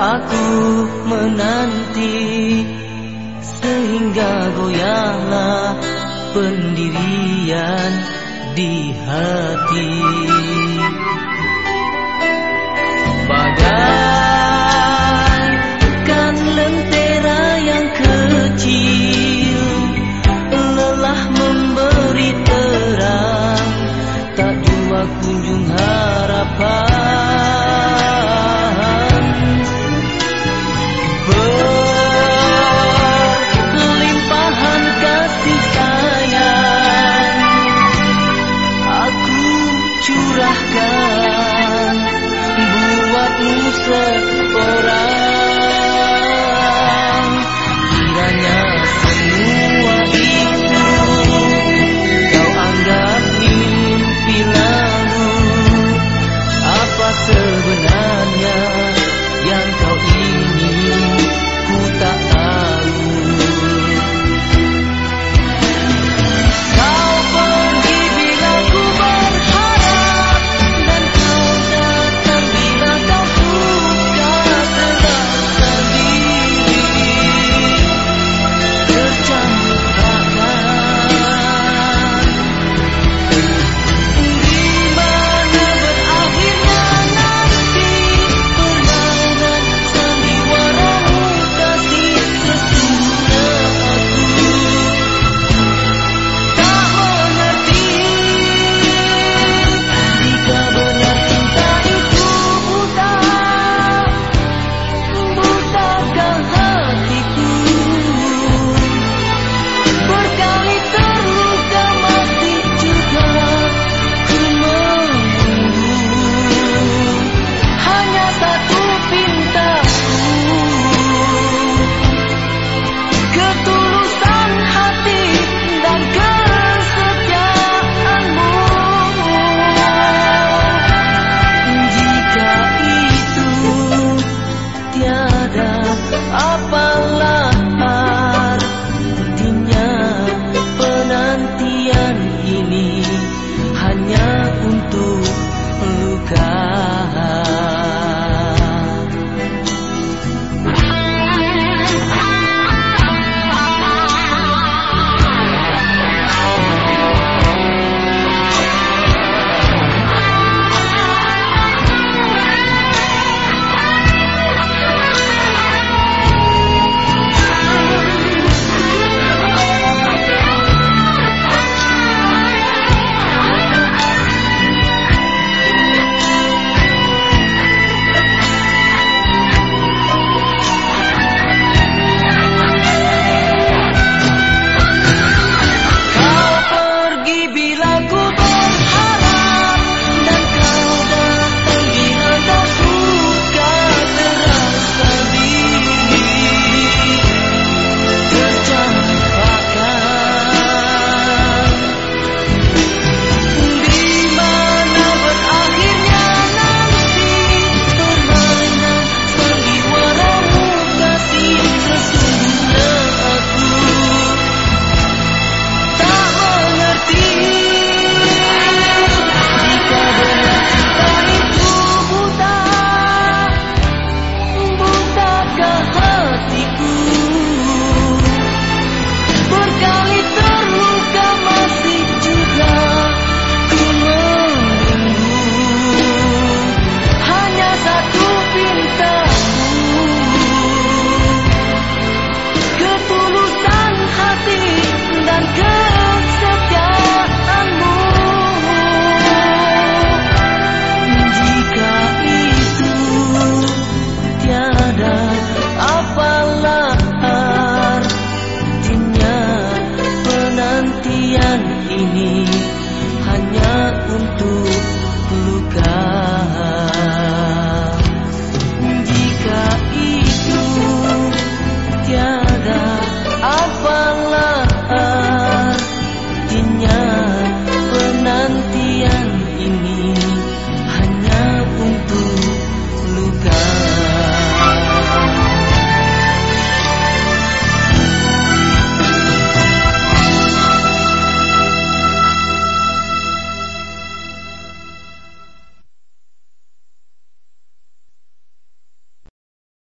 Aku menanti Sehingga goyahlah pendirian di hati me.